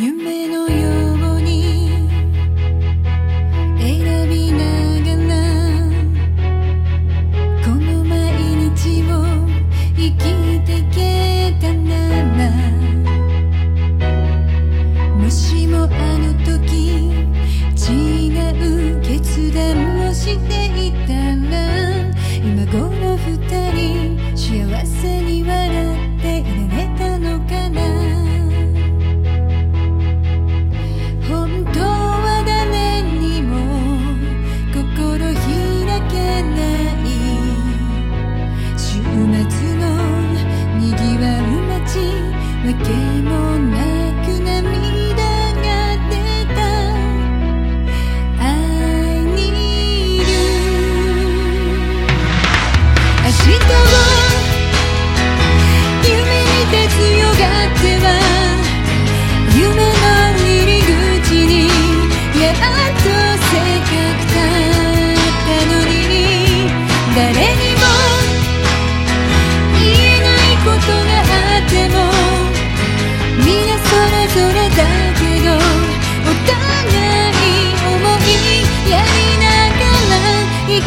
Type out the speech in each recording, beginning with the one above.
夢のように選びながらこの毎日を生きてけたならもしもあの時違う決断をしていたら今この2人幸せに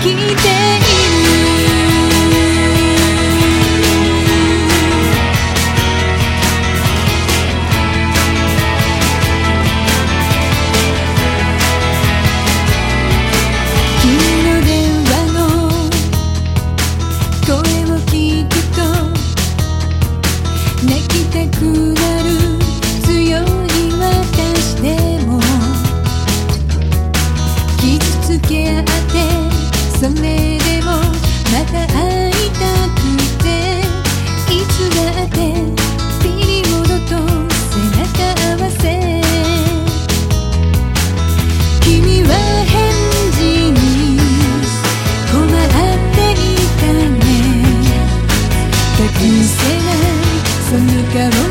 きて que no